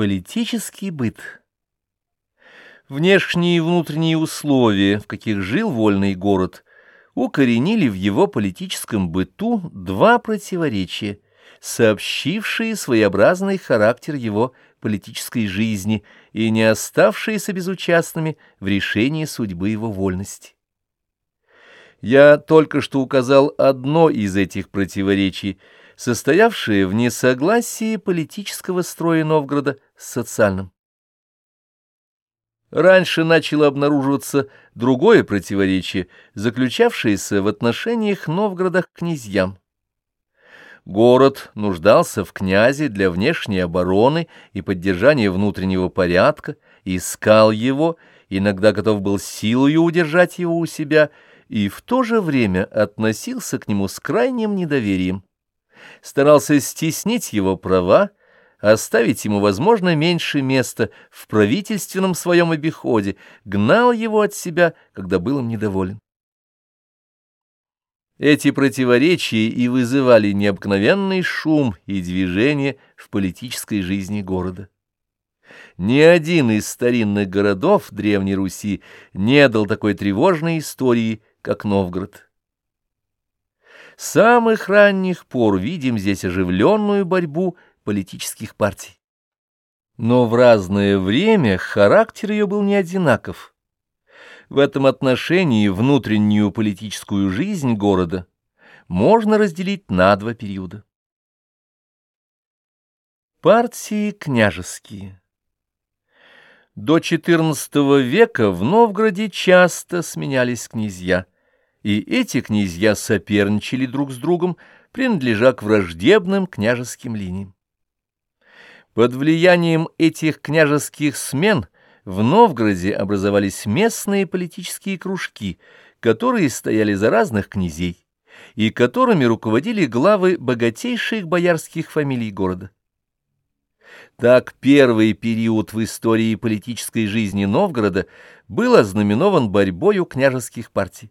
Политический быт Внешние и внутренние условия, в каких жил вольный город, укоренили в его политическом быту два противоречия, сообщившие своеобразный характер его политической жизни и не оставшиеся безучастными в решении судьбы его вольности. Я только что указал одно из этих противоречий – состоявшее в несогласии политического строя Новгорода с социальным. Раньше начало обнаруживаться другое противоречие, заключавшееся в отношениях Новгорода к князьям. Город нуждался в князе для внешней обороны и поддержания внутреннего порядка, искал его, иногда готов был силою удержать его у себя, и в то же время относился к нему с крайним недоверием старался стеснить его права, оставить ему, возможно, меньше места в правительственном своем обиходе, гнал его от себя, когда был им недоволен. Эти противоречия и вызывали необыкновенный шум и движение в политической жизни города. Ни один из старинных городов Древней Руси не дал такой тревожной истории, как Новгород самых ранних пор видим здесь оживленную борьбу политических партий. Но в разное время характер ее был не одинаков. В этом отношении внутреннюю политическую жизнь города можно разделить на два периода. Партии княжеские До XIV века в Новгороде часто сменялись князья – и эти князья соперничали друг с другом, принадлежа к враждебным княжеским линиям. Под влиянием этих княжеских смен в Новгороде образовались местные политические кружки, которые стояли за разных князей и которыми руководили главы богатейших боярских фамилий города. Так первый период в истории политической жизни Новгорода был ознаменован борьбою княжеских партий.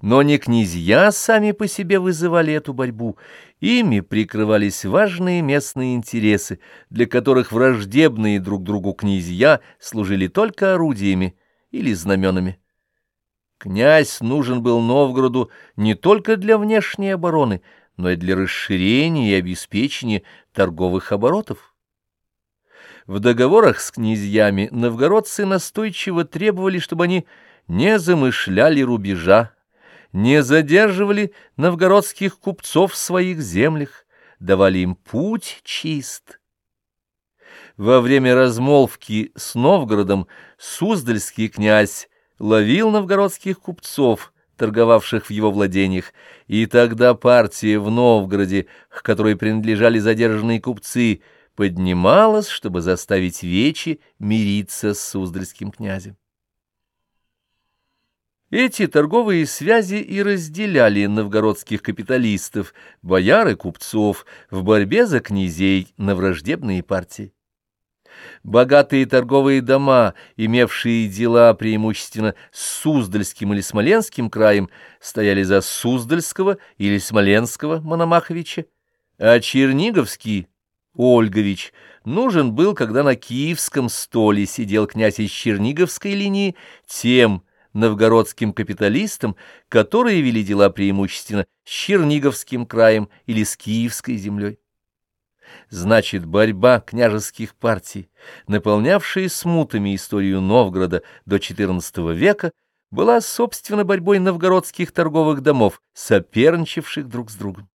Но не князья сами по себе вызывали эту борьбу, ими прикрывались важные местные интересы, для которых враждебные друг другу князья служили только орудиями или знаменами. Князь нужен был Новгороду не только для внешней обороны, но и для расширения и обеспечения торговых оборотов. В договорах с князьями новгородцы настойчиво требовали, чтобы они не замышляли рубежа, не задерживали новгородских купцов в своих землях, давали им путь чист. Во время размолвки с Новгородом Суздальский князь ловил новгородских купцов, торговавших в его владениях, и тогда партия в Новгороде, к которой принадлежали задержанные купцы, поднималась, чтобы заставить Вечи мириться с Суздальским князем. Эти торговые связи и разделяли новгородских капиталистов, бояр и купцов в борьбе за князей на враждебные партии. Богатые торговые дома, имевшие дела преимущественно с Суздальским или Смоленским краем, стояли за Суздальского или Смоленского Мономаховича, а Черниговский Ольгович нужен был, когда на киевском столе сидел князь из Черниговской линии, тем – новгородским капиталистам, которые вели дела преимущественно с Черниговским краем или с Киевской землей. Значит, борьба княжеских партий, наполнявшая смутами историю Новгорода до XIV века, была, собственно, борьбой новгородских торговых домов, соперничавших друг с другом.